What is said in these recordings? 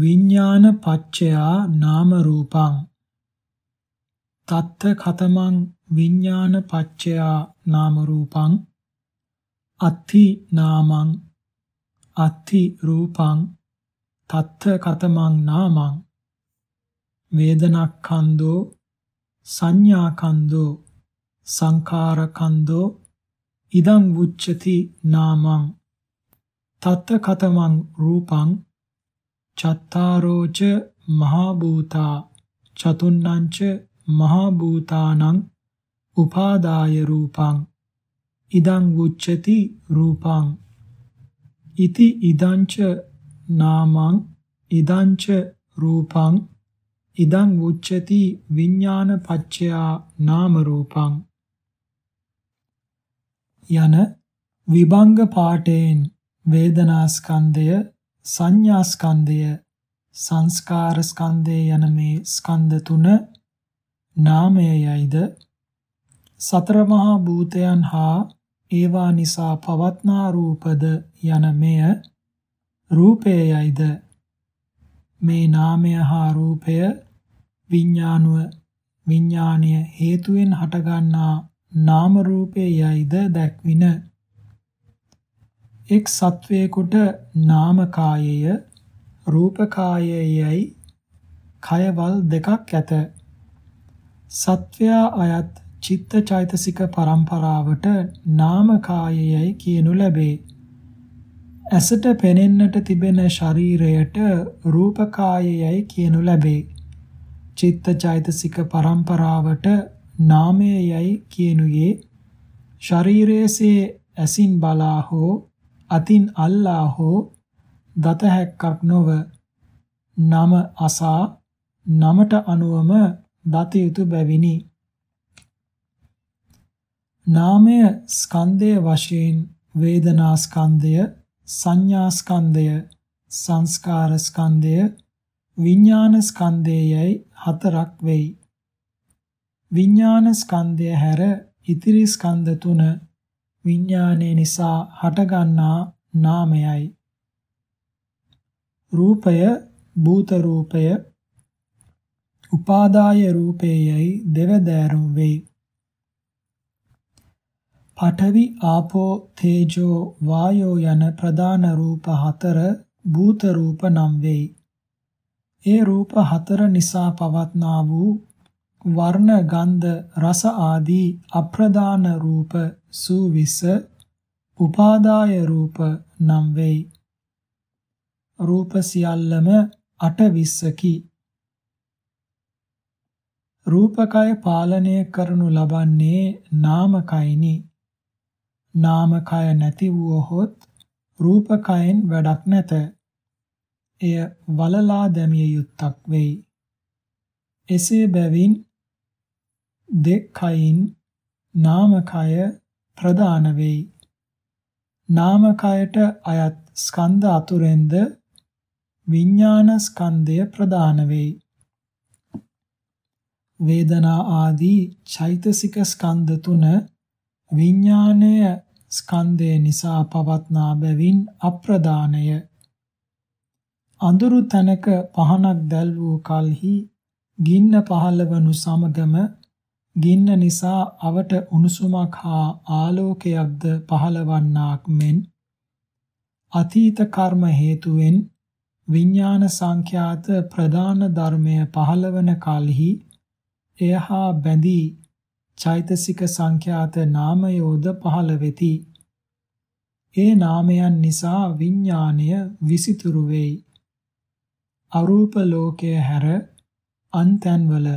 විඥාන පච්චයා නාම රූපං තත්ත කතමං විඥාන පච්චයා නාම. රූපං අත්ථි නාමං අත්ථි රූපං තත්ත කතමං නාමං වේදනක්ඛන්தோ සංඥාකන්தோ සංඛාරකන්தோ ඉදං උච්චති නාමං. තත්ත කතමං රූපං. චත්තාරෝච මහා භූතා චතුන්නංච මහා භූතානං උපාදාය රූපං ඉදං උච්චති රූපං ඉති ඉදංච නාමං ඉදංච රූපං ඉදං උච්චති විඥාන පච්චයා නාම රූපං යන විභංග පාඨයෙන් වේදනා ස්කන්ධය සංඥා ස්කන්ධය සංස්කාර ස්කන්ධය යන මේ ස්කන්ධ තුන නාමයයිද සතර මහා භූතයන් හා ඒවා නිසා පවත්නා රූපද යන මෙය රූපයයිද මේ නාමය හා රූපය විඥානුව විඥානීය හේතුවෙන් හටගන්නා නාම රූපයයිද දැක්වින එක් සත්වයකට නාම කායය රූප කායයයි කයවල් දෙකක් ඇත. සත්වයා අයත් චිත්ත චෛතසික පරම්පරාවට නාම කායයයි කියනු ලැබේ. ඇසට පෙනෙන්නට තිබෙන ශරීරයට රූප කායයයි කියනු ලැබේ. චිත්ත චෛතසික පරම්පරාවට නාමයයි කියනුයේ ශරීරයේසේ ඇසින් බලා හෝ අතින් අල්ලා හෝ දත හැක්කක් නොව නම අසා නමට අනුවම දත යුතු බැවිනි. නාමය ස්කන්ධය වශයෙන් වේදනා ස්කන්ධය සංඥා ස්කන්ධය සංස්කාර ස්කන්ධය විඥාන ස්කන්ධයයි හතරක් වෙයි. විඥාන ස්කන්ධය හැර ඉතිරි ස්කන්ධ තුන විඥානයේ නිසා හටගන්නා නාමයයි. රූපය භූත රූපය උපාදාය රූපේයයි දෙවදෑරුම් වෙයි. පඨවි ආපෝ තේජෝ වායෝ යන ප්‍රධාන රූප හතර භූත රූප නම් වෙයි. ඒ රූප හතර නිසා පවත්නා වූ වර්ණ ගන්ධ රස ආදී අප්‍රදාන රූප සූවිස උපාදාය රූප නම් වෙයි. රූප සියල්ලම අටවිස්සකි. රූපකය පාලනය කරනු ලබන්නේ නාමකයිනි. නාමකය නැති වූහොත් රූපකයෙන් වැඩක් නැත. එය වලලා දැමිය යුත්තක් වෙයි. එසේ බැවින් දෙක්ඛයින් නාමකය ප්‍රදාන වෙයි. නාමකයට අයත් ස්කන්ධ අතුරෙන්ද විඥාන ස්කන්ධය ප්‍රදාන වෙයි. වේදනා ආදී චෛතසික ස්කන්ධ තුන විඥානය ස්කන්ධය නිසා පවත්නා බැවින් අප්‍රදානය අඳුරු තැනක පහනක් දැල් වූ කලෙහි ගින්න පහළවනු සමගම ගින්න නිසා අවට උණුසුමක් හා ආලෝකයක්ද පහළවන්නාක් මෙන් අතීත කර්ම හේතුවෙන් විඥාන සංඛ්‍යාත ප්‍රධාන ධර්මය පහළවන කලෙහි එය හා බැඳී චෛතසික සංඛ්‍යාත නාමයෝද පහළ වෙති. ඒ නාමයන් නිසා විඥාණය විසිතුරු වෙයි. අරූප ලෝකය හැර අන්තන්වල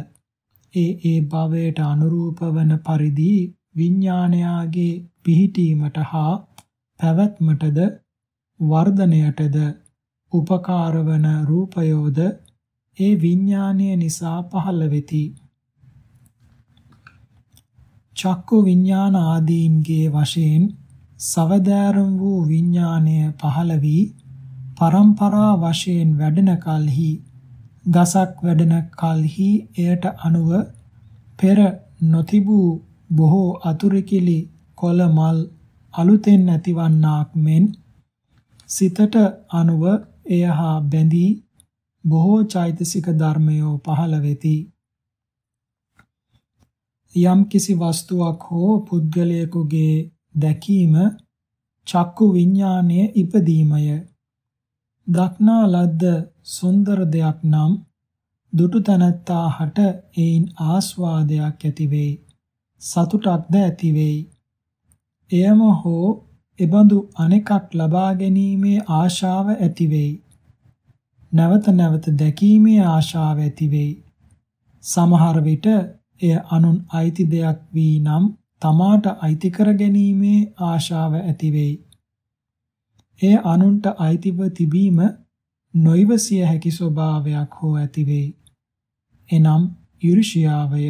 ඒ ඒ භවයට අනුරූප වන පරිදි විඥානයාගේ පිහිටීමට හා පැවැත්මටද වර්ධනයටද උපකාර වන රූපයෝද ඒ විඥානය නිසා පහළ වෙති. චක්කු විඥාන ආදීන්ගේ වශයෙන් සවදාරම් වූ විඥානය පහළ වී පරම්පරා වශයෙන් වැඩෙන කලෙහි ගසක් වැඩෙන කලෙහි එයට අනුව පෙර නොතිබූ බොහෝ අතුරුකිලි කොළ මල් අලුතෙන් ඇතිවන්නාක් මෙන් සිතට අනුව එය හා බැඳී බොහෝ චෛතසික ධර්මයෝ පහළ වෙති. යම් කිසි වස්තුවක් හෝ පුද්ගලයෙකුගේ දැකීම චක්කු විඥානයේ ඉපදීමය. දක්නා ලද්ද සුන්දර දෙයක් නම් දුටු තනත්තාහට ඒයින් ආස්වාදයක් ඇති වෙයි. සතුටක්ද ඇති වෙයි. එයම හෝ එබඳු අනෙකක් ලබා ගැනීමේ ආශාව ඇති වෙයි. නැවත නැවත දැකීමේ ආශාව ඇති වෙයි. සමහර විට එය අනුන් අයිති දෙයක් වී නම් තමාට අයිති කර ගැනීමේ ආශාව ඇති වෙයි. එය අනුන්ට අයිතිව තිබීම නොයිවසිය හැකි ස්වභාවයක් හෝ ඇති වෙයි. එනම් ඊර්ෂ්‍යාවය.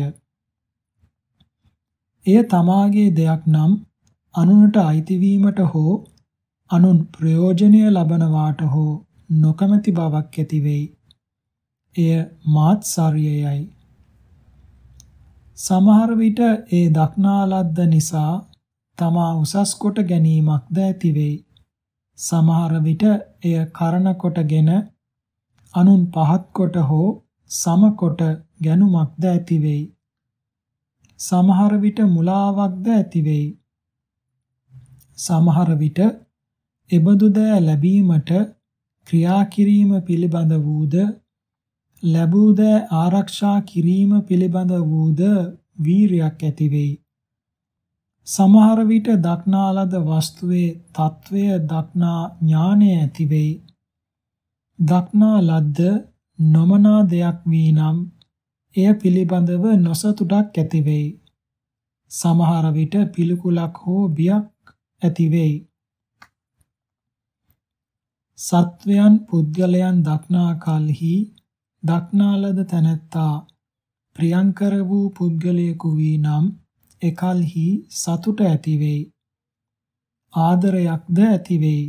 එය තමාගේ දෙයක් නම් අනුන්ට අයිති වීමට හෝ අනුන් ප්‍රයෝජනය ලබනවාට හෝ නොකමැති බවක් ඇති වෙයි. එය මාත්සාරියයයි. සමහර විට ඒ දක්නාලද්ද නිසා තමා උසස් කොට ගැනීමක්ද ඇති වෙයි. සමහර විට එය කරන කොටගෙන අනුන් පහත් කොට හෝ සම කොට ගැනුමක්ද ඇති වෙයි. සමහර විට මුලාවක්ද ඇති වෙයි. සමහර විට එබඳු දෑ ලැබීමට ක්‍රියා කිරීම පිළිබඳ වූද ලැබූ දෑ ආරක්ෂා කිරීම පිළිබඳ වූද වීරියක් ඇති වෙයි. සමහර විට දක්නා ලද වස්තුවේ తත්වය දක්නා ඥානය ඇති වෙයි. දක්නා ලද්ද නොමනා දෙයක් වී නම් එය පිළිබඳව නොසතුටක් ඇති වෙයි. සමහර විට පිළිකුලක් හෝ බියක් ඇති වෙයි. සත්වයන් පුද්ගලයන් දක්නා කලෙහි දක්නාලද තැනැත්තා ප්‍රියංකර වූ පුද්ගලයෙකු වී නම් එකල්හි සතුට ඇති වෙයි. ආදරයක්ද ඇති වෙයි.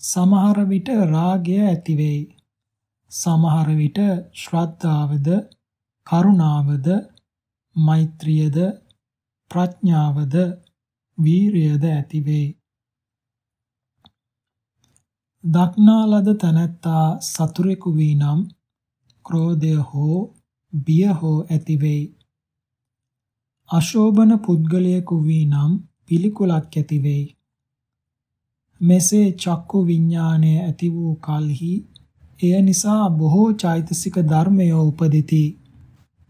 සමහර විට රාගය ඇති වෙයි. සමහර විට ශ්‍රද්ධාවද කරුණාවද මෛත්‍රියද ප්‍රඥාවද වීරියද ඇති වෙයි. දක්නා ලද තැනැත්තා සතුරෙකු වී නම් ක්‍රෝධය හෝ බිය හෝ ඇති වෙයි. අශෝභන පුද්ගලයෙකු වී නම් පිළිකුලක් ඇති වෙයි. මෙසේ චක්කු විඥානය ඇති වූ කලෙහි එය නිසා බොහෝ චෛතසික ධර්මයෝ උපදිති.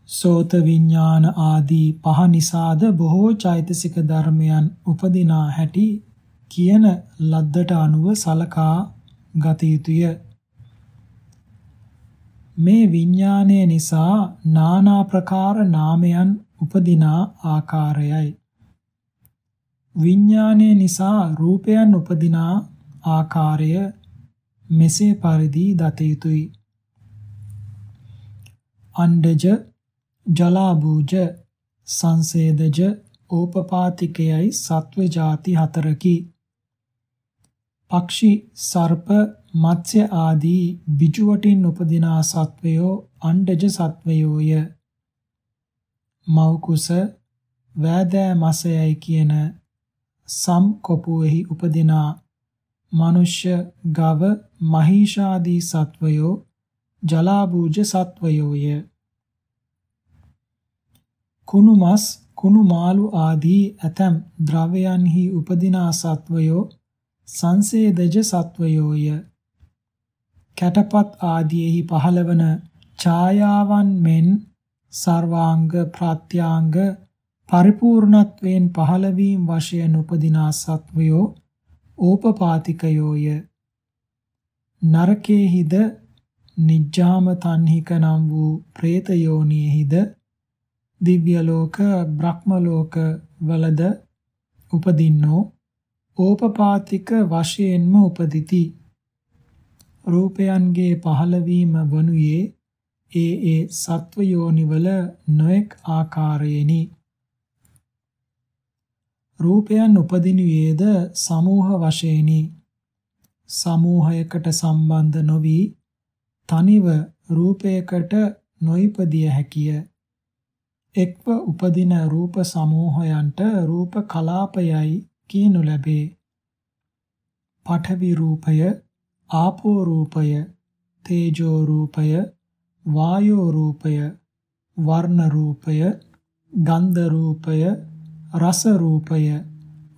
සෝත විඥාන ආදී පහ නිසාද බොහෝ චෛතසික ධර්මයන් උපදිනා හැටි කියන ලද්දට අනුව සලකා ගත යුතුය. මේ විඥානය නිසා নানা ප්‍රකාර නාමයන් උපදිනා ආකාරයයි. විඥානය නිසා රූපයන් උපදිනා ආකාරය මෙසේ පරිදි දත යුතුය. අණ්ඩජ ජලාබූජ සංසේදජ ඕපපාතිකයයි සත්ව ಜಾති හතරකි. පක්ෂි සර්ප මත්ස්‍ය ආදී බිජුවටින් උපදිනා සත්වයෝ අණ්ඩජ සත්වයෝය. මෞකුස වෑදෑ මසයයි කියන සම් කොපුවෙහි උපදිනා මනුෂ්‍ය ගව මහීෂාදී සත්වයෝ ජලාබූජ සත්වයෝය. කුණු මස් කුණු මාළු ආදී ඇතම් ද්‍රවයන්හි උපදිනා සත්වයෝ සංසේදජ සත්වයෝය. කැටපත් ආදීෙහි පහළවන ඡායාවන් මෙන් සර්වාංග ප්‍රත්‍යාංග පරිපූර්ණත්වයෙන් පහළවීම වශයෙන් උපදිනා සත්වයෝ ඕපපාතිකයෝය. නරකේහිද? නිජ්ජාම තන්හික නම් වූ പ്രേත යෝනියෙහිද දිව්‍ය ලෝක බ්‍රහ්ම ලෝක වලද උපදින්නෝ ඕපපාතික වශයෙන්ම උපදිති. රූපයන්ගේ පහළවීම වනුයේ ඒ ඒ සත්ව යෝනිවල නොඑක් ආකාරයෙනි. රූපයන් උපදිනුයේද සමූහ වශයෙනි. සමූහයකට සම්බන්ධ නොවි තනිව රූපයකට නොයිපදිය හැකිය. එක්ව උපදින රූප සමූහයන්ට රූප කලාපයයි කියනු ලැබේ. පඨවි රූපය, ආපෝ රූපය, තේජෝ රූපය, වායෝ රූපය, වර්ණ රූපය, ගන්ධ රූපය, රස රූපය,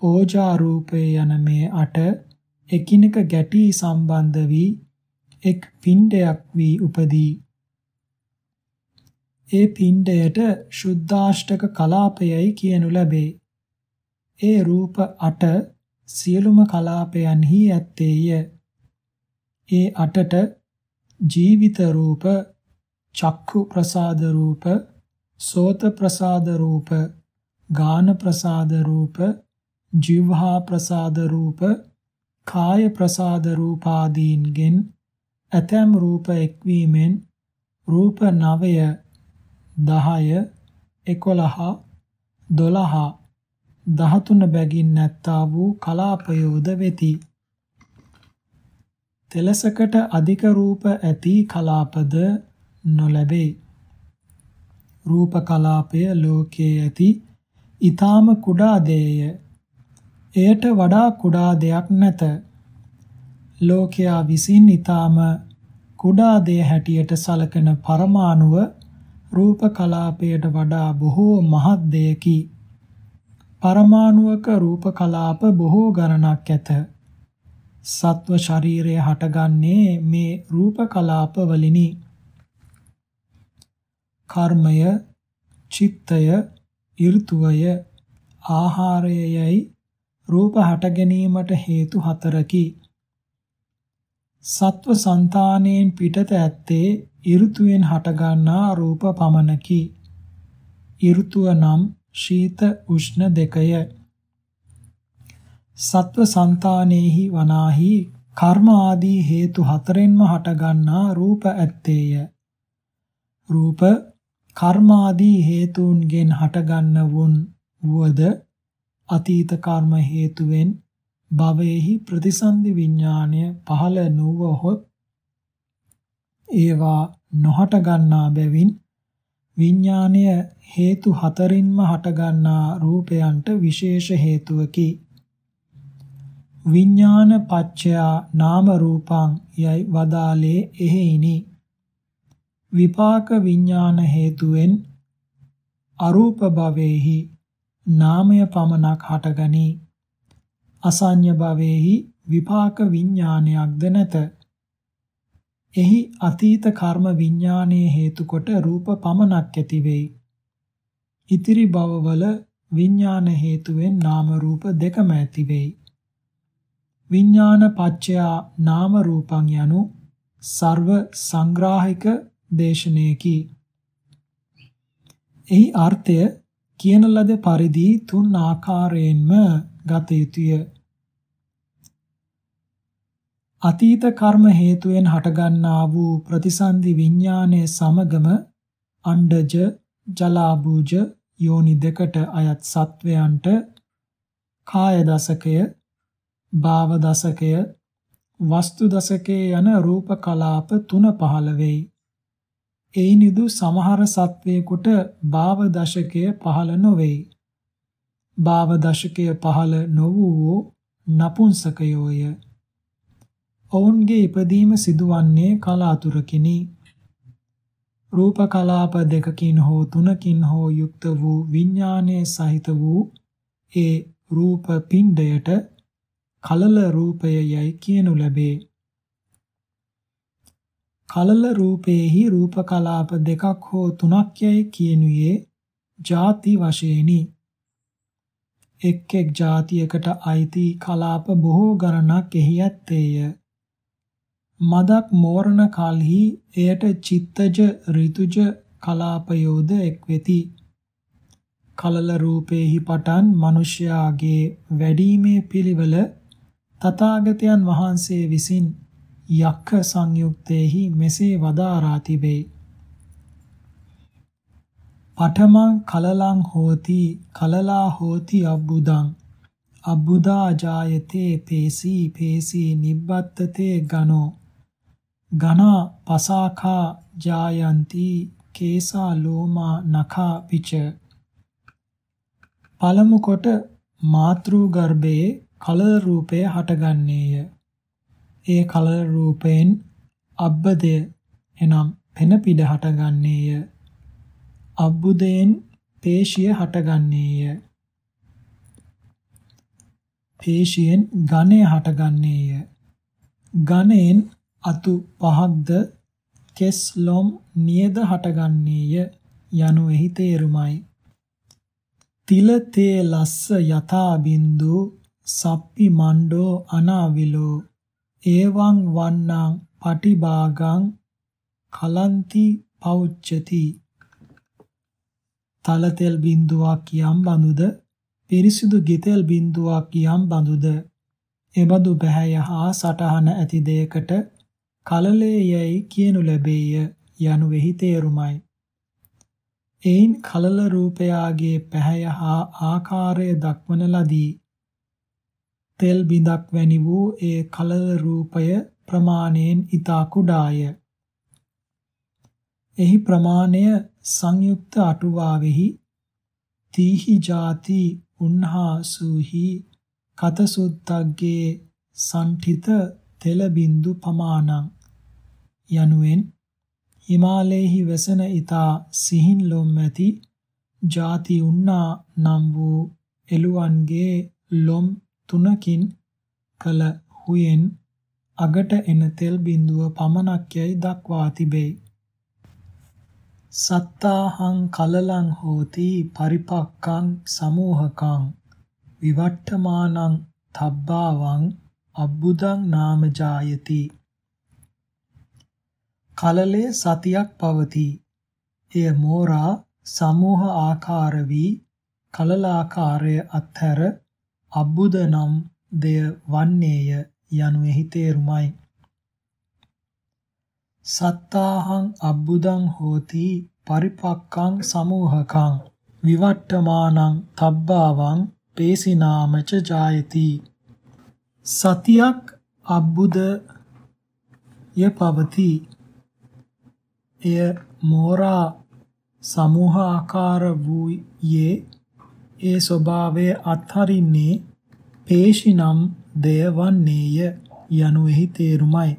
ඕජා රූපය යන මේ අට එකිනෙක ගැටී සම්බන්ධ වී එක් පිණ්ඩයක් වී උපදී. ඒ පිණ්ඩයට ශුද්ධාෂ්ටක කලාපයයි කියනු ලැබේ. ඒ රූප අට සියලුම කලාපයන්හි ඇත්තේය. ඒ අටට ජීවිත රූප, චක්ඛු ප්‍රසාද රූප, සෝත ප්‍රසාද රූප, ගාන ප්‍රසාද රූප, ජීවහා ප්‍රසාද රූප, කාය ප්‍රසාද රූපාදීන්ගෙන් ඇතැම් රූප එක්වීමෙන් රූප 9 10 11 12 13 බැගින් නැත්තා වූ කලාපයෝද වෙති. තෙලසකට අධික රූප ඇති කලාපද නොලැබේ. රූප කලාපය ලෝකයේ ඇති ඊ타ම කුඩා දේය. එයට වඩා කුඩා දෙයක් නැත. ලෝකයා විසින් ඊ타ම කුඩා දේ හැටියට සලකන පරමාණුව රූප කලාපයට වඩා බොහෝ මහත් දෙයකි. පරමාණුවක රූප කලාප බොහෝ ගණනක් ඇත. සත්ව ශරීරය හටගන්නේ මේ රූප කලාප වලිනි. කර්මය, චිත්තය, ඍතුවය, ආහාරයයි රූප හට ගැනීමට හේතු හතරකි. සත්ව సంతානෙන් පිටත ඇත්තේ ඍතුවෙන් හටගන්නා රූප පමණකි. ඍතුව නම් ශීත උෂ්ණ දෙකය. සත්ව సంతානෙහි වනාහි කර්ම ආදී හේතු හතරෙන්ම හටගන්නා රූප ඇත්තේය. රූප කර්ම ආදී හේතුන්ගෙන් හටගන්න වුන් වුවද අතීත කර්ම හේතුවෙන් භවයේහි ප්‍රතිසන්දි විඥාණය පහළ නොවහොත් ඒවා නොහට ගන්නා බැවින් විඥාණය හේතු හතරින්ම හටගන්නා රූපයන්ට විශේෂ හේතුවකි. විඥාන පච්චයා නාම රූපං යයි වදාලේ එහෙයිනි. විපාක විඥාන හේතුවෙන් අරූප භවෙහි නාමය පමණක් හටගනී අසඤ්ඤ භවෙහි විපාක විඥානයක්ද නැත. එහි අතීත කර්ම විඥානයේ හේතු කොට රූප පමණක් ඇති වෙයි. ඉතිරි භවවල විඥාන හේතුවෙන් නාම රූප දෙකම ඇති වෙයි. විඥාන පච්චයා නාම රූපං යනු සර්ව සංග්‍රාහික දේශනයකි. එහි අර්ථය කියන ලද පරිදි තුන් ආකාරයෙන්ම ගත යුතුය. අතීත කර්ම හේතුවෙන් හටගන්නා වූ ප්‍රතිසන්දි විඥානයේ සමගම අණ්ඩජ ජලාබුජ යෝනි දෙකට අයත් සත්වයන්ට කාය දසකය භාව දසකය වස්තු දසකයේ යන රූප කලාප තුන පහළ වෙයි. එයිනිදු සමහර සත්වයකට භාව දශකය පහළ නොවේයි. භාව දශකය පහළ නොවූ නපුංසකයෝය. ඔවුන්ගේ ඉපදීම සිදුවන්නේ කලාතුරකිනි. රූප කලාප දෙකකින් හෝ තුනකින් හෝ යුක්ත වූ විඥානයේ සහිත වූ ඒ රූප පිණ්ඩයට කලල රූපය යයි කියනු ලැබේ. කලල රූපේහි රූප කලාප දෙකක් හෝ තුනක් යයි කියනුයේ ಜಾති වශයෙනි. එක් එක් જાතියකට අයිති කලාප බොහෝ ගණනක් එහි ඇත්තේය. මදක් මෝරණ කලෙහි එයට චිත්තජ ඍතුජ කලාපයෝද එක් වෙති. කලල රූපේහි පටන් මිනිසයාගේ වැඩිමේ පිළිවෙල තථාගතයන් වහන්සේ විසින් යක්ඛ සංයුක්තේහි මෙසේ වදාරා තිබේ. පඨමං කලලං හෝති කලලා හෝති අබ්බුදං. අබ්බුදා ජායතේ පේසී පේසී නිබ්බත්තතේ ගනෝ. ඝනා පසාඛා ජායන්ති කේසා ලෝමා නඛා පිච. පළමු කොට මාතෘ ගර්භයේ කලල රූපය හටගන්නේය. ඒ කලල රූපයෙන් අබ්බදය එනම් පෙන පිඩ හටගන්නේය. අබ්බුදයෙන් පේශිය හටගන්නේය. පේශියෙන් ඝනය හටගන්නේය. ඝනයෙන් අතු පහක්ද කෙස් ලොම් නියද හටගන්නේය යනු එහි තේරුමයි. තිල තේ ලස්ස යථා බින්දු සප්පි මණ්ඩෝ අනාවිලෝ ඒවං වන්නං පටිභාගං කලන්ති පෞච්චති තලතෙල් බින්දුවක් යම් බඳුද පිරිසිදු ගිතෙල් බින්දුවක් යම් බඳුද එබඳු බැහැය හා සටහන ඇති දෙයකට කලලේ යයි කියනු ලැබේය යනු වෙහි තේරුමයි. එයින් කලල රූපයාගේ පැහැය හා ආකාරය දක්වන ලදී. තෙල් බිඳක් වැනි වූ ඒ කලල රූපය ප්‍රමාණයෙන් ඊතා කුඩාය. එහි ප්‍රමාණය සංයුක්ත අටුවාවෙහි තීහි ಜಾති උන්හාසුහි කතසුත්තග්ගේ සම්ඨිත තෙල බින්දු පමාණං යනුවෙන් හිමාලයේහි වෙසෙන ඊතා සිහින් ලොම් ඇති ಜಾති උන්නා නම් වූ එළුවන්ගේ ලොම් තුනකින් කල හුයෙන් අගට එන තෙල් බිඳුව පමණක් යයි දක්වා තිබේ. සත්තාහං කලලං හෝති පරිපක්කං සමූහකං විවට්ඨමානං තබ්බාවං අබ්බුදං නාම ජායති කලලේ සතියක් පවතී එය මෝරා සමූහ ආකාර වී කලලාකාරය අත්හැර අබ්බුද නම් දෙය වන්නේය යනු එහි තේරුමයි. සත්තාහං අබ්බුදං හෝති පරිපක්කං සමූහකං විවට්ටමානං තබ්බාවං පේසිනාමච ජායති. සතියක් අබ්බුද ය පවතී. එය මෝරා සමූහ ආකාර වූයේ ඒ ස්වභාවය අත්හරින්නේ පේශිනම් දෙය වන්නේය යනු එහි තේරුමයි.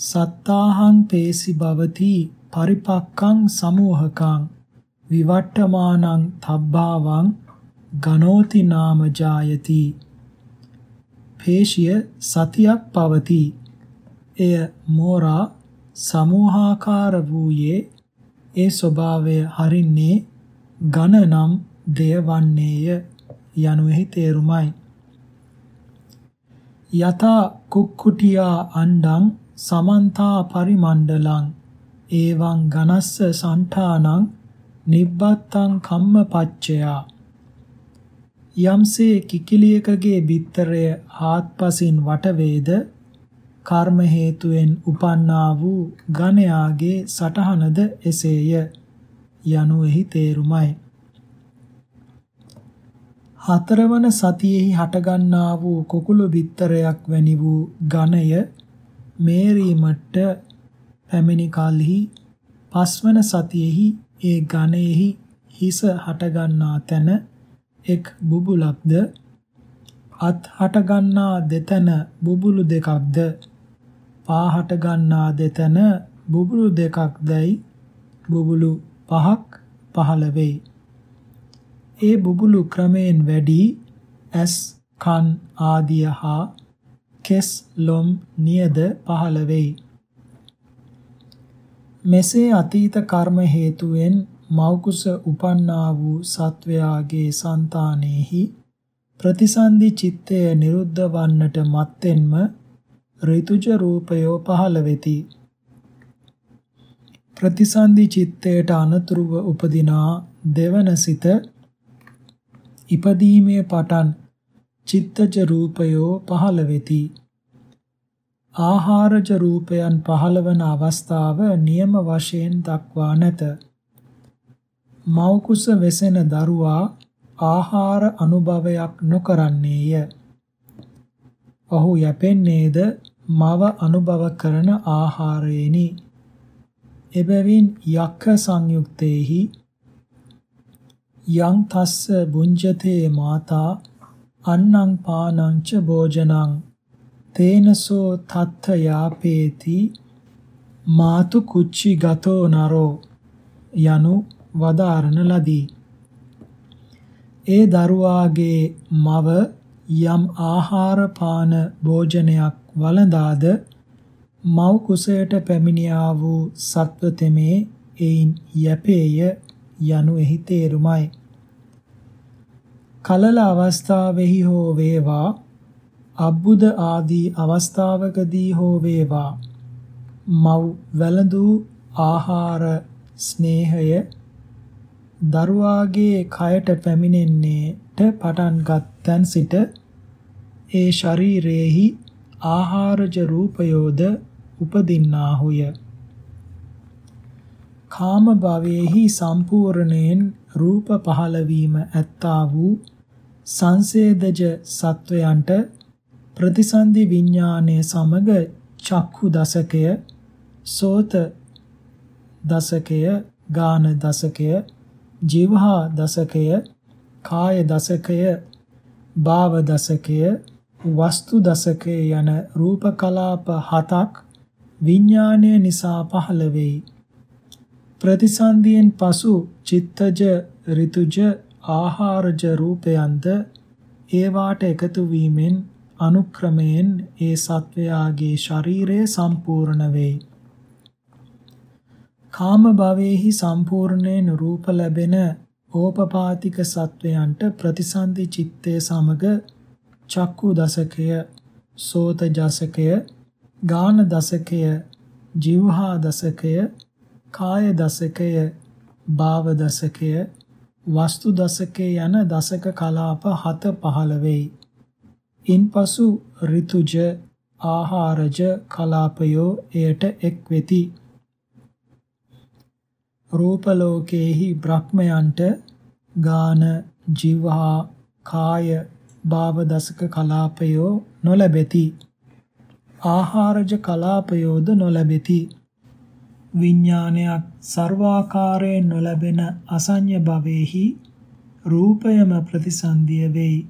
සත්තාහං පේසි භවති පරිපක්කං සමූහකං විවට්ටමානං තබ්බාවං ගනෝති නාම ජායති. පේශිය සතියක් පවති. එය මෝරා සමූහාකාර වූයේ ඒ ස්වභාවය හරින්නේ ඝන නම් දෙය වන්නේය යනුෙහි තේරුමයි. යතා කුක්කුටියා අණ්ඩං සමන්තා පරිමණ්ඩලං ඒවං ඝනස්ස සන්ඨානං නිබ්බත්තං කම්මපච්චයා. යම්සේ කිකිලියකගේ බිත්තරය හාත්පසින් වටවේද කර්ම හේතුවෙන් උපන්නා වූ ඝණයාගේ සටහනද එසේය. යනු එහි තේරුමයි. හතරවන සතියෙහි හටගන්නා වූ කුකුළු බිත්තරයක් වැනි වූ ඝණය මේරීමට පැමිණි කලෙහි පස්වන සතියෙහි ඒ ඝණයෙහි හිස හටගන්නා තැන එක් බුබුලක්ද? අත් හටගන්නා දෙතන බුබුලු දෙකක්ද? පාහට ගන්නා දෙතන බුබුලු දෙකක් දැයි බුබුලු පහක් පහළ වෙයි. ඒ බුබුලු ක්‍රමයෙන් වැඩි ඇස් කන් ආදිය හා කෙස් ලොම් නියද පහළ වෙයි. මෙසේ අතීත කර්ම හේතුවෙන් මෞකුස උපන්නා වූ සත්වයාගේ సంతානෙහි ප්‍රතිසන්දි චිත්තය නිරුද්ධ වන්නට මත්තෙන්ම ඍතුජ රූපයෝ පහළ වෙති. ප්‍රතිසන්දි චිත්තයට අනතුරුව උපදිනා දෙවන සිත ඉපදීමේ පටන් චිත්තජ රූපයෝ පහළ වෙති. ආහාරජ රූපයන් පහළවන අවස්ථාව නියම වශයෙන් දක්වා නැත. මෞකුස වෙසෙන දරුවා ආහාර අනුභවයක් නොකරන්නේය. ඔහු යැපෙන්නේද මව අනුභව කරන ආහාරයෙනි. එබැවින් යක්ඛ සංයුක්තේහි යං තස්ස බුඤ්ජතේ මාතා අන්නං පානං ච භෝජනං තේනසෝ තත්ථ යාපේති මාතු කුච්චි ගතෝ නරෝ යනු වදාරන ලදී. ඒ දරුවාගේ මව යම් ආහාර පාන භෝජනයක් වළඳාද මව් කුසයට පැමිණියා වූ සත්ව තෙමේ එයින් යැපේය යනු එහි තේරුමයි. කලල අවස්ථාවෙහි හෝ වේවා අබ්බුද ආදී අවස්ථාවකදී හෝ වේවා මව් වැළඳූ ආහාර ස්නේහය දරුවාගේ කයට පැමිණෙන්නේට පටන් ගත්තන් සිට ඒ ශරීරයේහි ආහාරජ රූපයෝද උපදින්නාහුය. කාම භවයේහි සම්පූර්ණයෙන් රූප පහළවීම ඇත්තා වූ සංසේදජ සත්වයන්ට ප්‍රතිසන්දි විඥානයේ සමග චක්ඛු දසකය සෝත දසකය ගාන දසකය ජීවහා දසකය කාය දසකය භාව දසකය වස්තු දසකය යන රූප කලාප හතක් විඥානය නිසා පහළ වෙයි ප්‍රතිසන්දියෙන් පසු චිත්තජ ඍතුජ ආහාරජ රූපයන්ද ඒවාට එකතු වීමෙන් අනුක්‍රමයෙන් ඒ සත්වයාගේ ශරීරය සම්පූර්ණ වෙයි. කාම භවයේහි සම්පූර්ණයෙන් රූප ලැබෙන ඕපපාතික සත්වයන්ට ප්‍රතිසන්දි චිත්තය සමග චක්කු දසකය, සෝත දසකය, ගාන දසකය, જીවහා දසකය, කාය දසකය, භාව දසකය, වස්තු දසකය යන දසක කලාප හත පහළ වෙයි. ඉන්පසු ඍතුජ ආහාරජ කලාපයෝ එයට එක් වෙති. රූප ලෝකේහි බ්‍රහ්මයන්ට ගාන ජීවහා කාය භාව දසක කලාපයෝ නොලැබෙති. ආහාරජ කලාපයෝද නොලැබෙති. විඥානයක් ਸਰවාකාරයෙන් නොලැබෙන අසඤ්ඤ භවෙහි රූපයම ප්‍රතිසන්දිය වෙයි.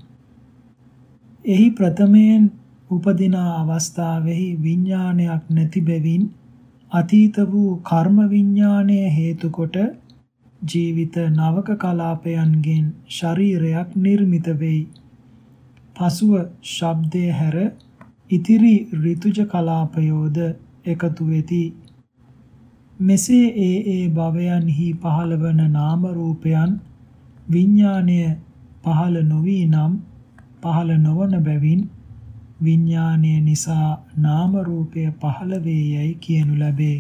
එහි ප්‍රථමයෙන් උපදිනා අවස්ථාවෙහි විඥානයක් නැති බැවින් අතීත වූ කර්ම විඥානය හේතු කොට ජීවිත නවක කලාපයන්ගෙන් ශරීරයක් නිර්මිත වෙයි. පසුව ශබ්දයේ හැර ඉතිරි ඍතුජ කලාපයෝද එකතු වෙති. මෙසේ ඒ ඒ භවයන්හි පහළවන නාම රූපයන් විඥාණය පහළ නොවි නම් පහළ නොවන බැවින් විඥානය නිසා නාම රූපය පහළ වේ යයි කියනු ලැබේ.